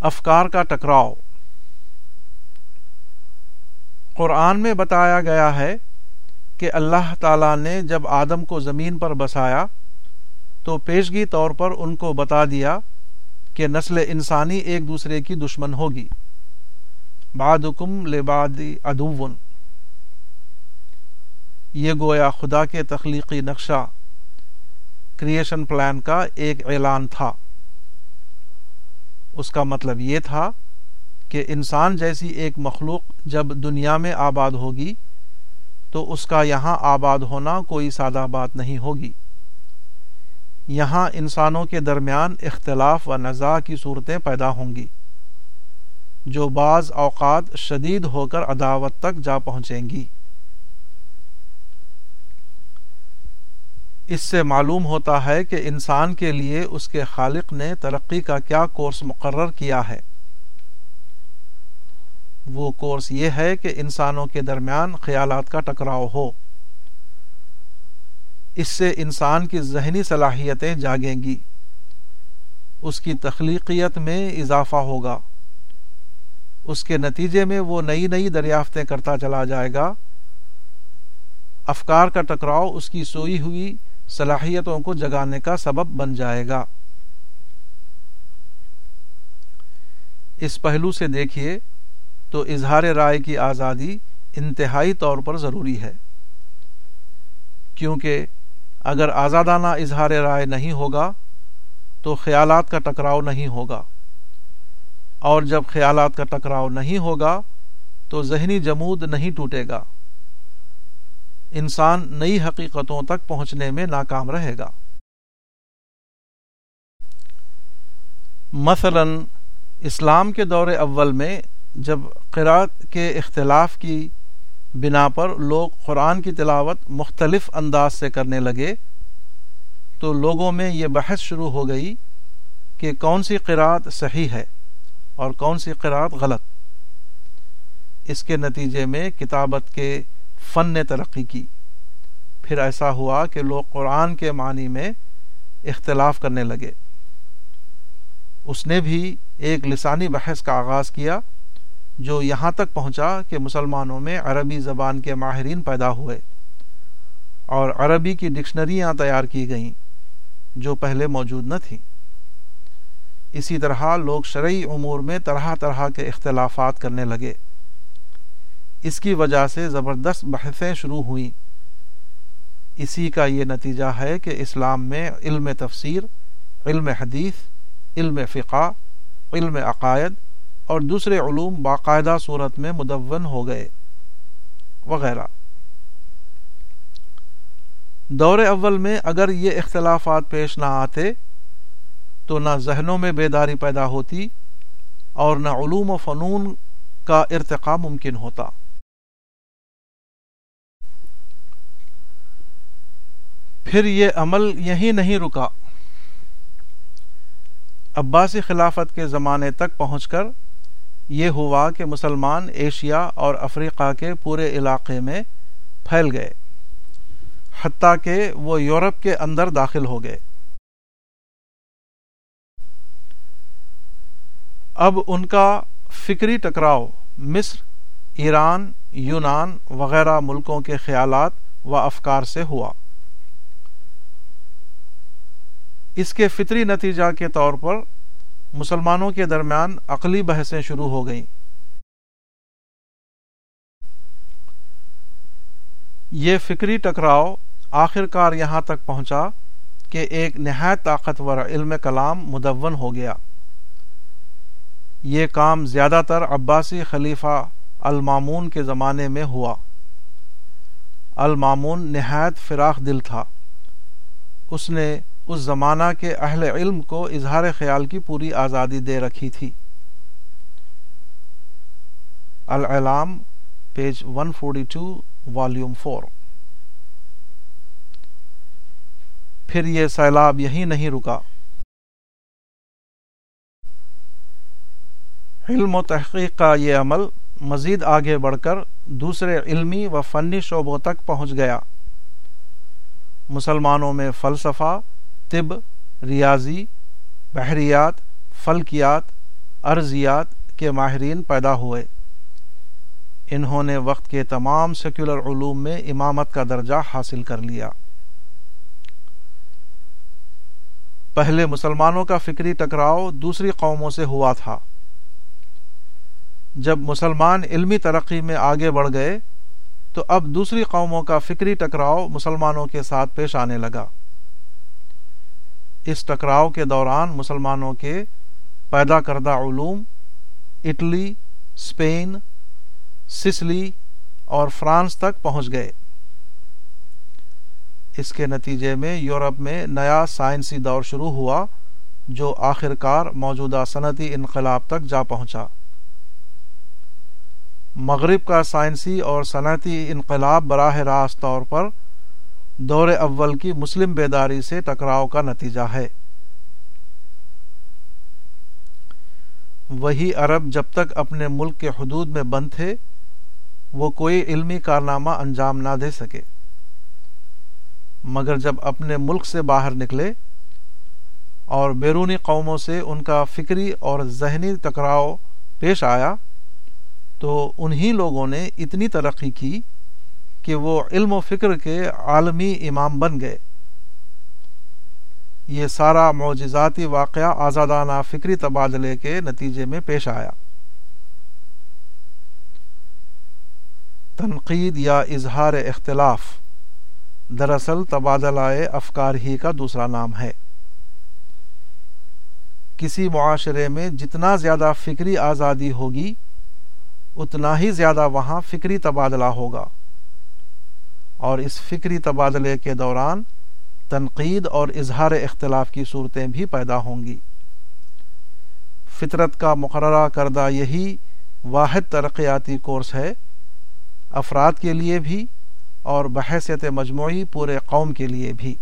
افکار کا ٹکراؤ۔ قرآن میں بتایا گیا ہے کہ اللہ تعالی نے جب آدم کو زمین پر بسایا تو پیشگی طور پر ان کو بتا دیا کہ نسل انسانی ایک دوسرے کی دشمن ہوگی۔ بعدکم لبادی ادون یہ گویا خدا کے تخلیقی نقشہ کریشن پلان کا ایک اعلان تھا۔ اس کا مطلب یہ تھا کہ انسان جیسی ایک مخلوق جب دنیا میں آباد ہوگی تو اس کا یہاں آباد ہونا کوئی سادہ بات نہیں ہوگی۔ یہاں انسانوں کے درمیان اختلاف و نزاع کی صورتیں پیدا ہوں گی، جو بعض اوقات شدید ہو کر عداوت تک جا پہنچیں گی۔ اس سے معلوم ہوتا ہے کہ انسان کے لیے اس کے خالق نے ترقی کا کیا کورس مقرر کیا ہے۔ وہ کورس یہ ہے کہ انسانوں کے درمیان خیالات کا ٹکراؤ ہو۔ اس سے انسان کی ذہنی صلاحیتیں جاگیں گی۔ اس کی تخلیقیت میں اضافہ ہوگا۔ اس کے نتیجے میں وہ نئی نئی دریافتیں کرتا چلا جائے گا۔ افکار کا ٹکراؤ اس کی سوئی ہوئی صلاحیتوں کو جگانے کا سبب بن جائے گا۔ اس پہلو سے دیکھیے تو اظہار رائے کی آزادی انتہائی طور پر ضروری ہے۔ کیونکہ اگر آزادانہ اظہار رائے نہیں ہوگا تو خیالات کا ٹکراؤ نہیں ہوگا۔ اور جب خیالات کا ٹکراؤ نہیں ہوگا تو ذہنی جمود نہیں ٹوٹے گا۔ انسان نئی حقیقتوں تک پہنچنے میں ناکام رہے گا۔ مثلا، اسلام کے دور اول میں جب قرآت کے اختلاف کی بنا پر لوگ قرآن کی تلاوت مختلف انداز سے کرنے لگے، تو لوگوں میں یہ بحث شروع ہو گئی کہ کون سی قرآت صحیح ہے اور کون سی قرآت غلط۔ اس کے نتیجے میں کتابت کے فن نے ترقی کی۔ پھر ایسا ہوا کہ لوگ قرآن کے معنی میں اختلاف کرنے لگے۔ اس نے بھی ایک لسانی بحث کا آغاز کیا، جو یہاں تک پہنچا کہ مسلمانوں میں عربی زبان کے ماہرین پیدا ہوئے۔ اور عربی کی ڈکشنریاں تیار کی گئیں، جو پہلے موجود نہ تھیں۔ اسی طرح لوگ شرعی امور میں طرح طرح کے اختلافات کرنے لگے۔ اس کی وجہ سے زبردست بحثیں شروع ہوئیں۔ اسی کا یہ نتیجہ ہے کہ اسلام میں علم تفسیر، علم حدیث، علم فقہ، علم عقائد اور دوسرے علوم باقاعدہ صورت میں مدون ہو گئے، وغیرہ۔ دور اول میں اگر یہ اختلافات پیش نہ آتے، تو نہ ذہنوں میں بیداری پیدا ہوتی اور نہ علوم و فنون کا ارتقا ممکن ہوتا۔ پھر یہ عمل یہی نہیں رکا۔ عباسی خلافت کے زمانے تک پہنچ کر یہ ہوا کہ مسلمان ایشیا اور افریقہ کے پورے علاقے میں پھیل گئے، حتیٰ کہ وہ یورپ کے اندر داخل ہو گئے۔ اب ان کا فکری ٹکراؤ مصر، ایران، یونان وغیرہ ملکوں کے خیالات و افکار سے ہوا۔ اس کے فطری نتیجہ کے طور پر مسلمانوں کے درمیان عقلی بحثیں شروع ہو گئیں۔ یہ فکری ٹکراؤ آخر کار یہاں تک پہنچا کہ ایک نہایت طاقتور علم کلام مدون ہو گیا۔ یہ کام زیادہ تر عباسی خلیفہ المامون کے زمانے میں ہوا۔ المامون نہایت فراخ دل تھا۔ اس نے اس زمانہ کے اہل علم کو اظہار خیال کی پوری آزادی دے رکھی تھی۔ العلام، پیج 142 والیوم 4 پھر یہ سیلاب یہی نہیں رکا۔ علم و تحقیق کا یہ عمل مزید آگے بڑھ کر دوسرے علمی و فنی شعبوں تک پہنچ گیا۔ مسلمانوں میں فلسفہ طب، ریاضی، بحریات، فلکیات، ارضیات کے ماہرین پیدا ہوئے۔ انہوں نے وقت کے تمام سیکولر علوم میں امامت کا درجہ حاصل کر لیا۔ پہلے مسلمانوں کا فکری ٹکراؤ دوسری قوموں سے ہوا تھا۔ جب مسلمان علمی ترقی میں آگے بڑھ گئے، تو اب دوسری قوموں کا فکری ٹکراؤ مسلمانوں کے ساتھ پیش آنے لگا۔ اس ٹکراؤ کے دوران مسلمانوں کے پیدا کردہ علوم اٹلی اسپین سسلی اور فرانس تک پہنچ گئے۔ اس کے نتیجے میں یورپ میں نیا سائنسی دور شروع ہوا جو آخر کار موجودہ صنعتی انقلاب تک جا پہنچا۔ مغرب کا سائنسی اور صنعتی انقلاب براہ راست طور پر دور اول کی مسلم بیداری سے ٹکراؤ کا نتیجہ ہے۔ وہی عرب جب تک اپنے ملک کے حدود میں بند تھے، وہ کوئی علمی کارنامہ انجام نہ دے سکے۔ مگر جب اپنے ملک سے باہر نکلے اور بیرونی قوموں سے ان کا فکری اور ذہنی ٹکراؤ پیش آیا، تو انہی لوگوں نے اتنی ترقی کی کہ وہ علم و فکر کے عالمی امام بن گئے۔ یہ سارا معجزاتی واقعہ آزادانہ فکری تبادلے کے نتیجے میں پیش آیا۔ تنقید یا اظہار اختلاف دراصل تبادلہ افکار ہی کا دوسرا نام ہے۔ کسی معاشرے میں جتنا زیادہ فکری آزادی ہوگی، اتنا ہی زیادہ وہاں فکری تبادلہ ہوگا۔ اور اس فکری تبادلے کے دوران تنقید اور اظہار اختلاف کی صورتیں بھی پیدا ہوں گی۔ فطرت کا مقررہ کردہ یہی واحد ترقیاتی کورس ہے۔ افراد کے لیے بھی اور بحیثیت مجموعی پورے قوم کے لیے بھی۔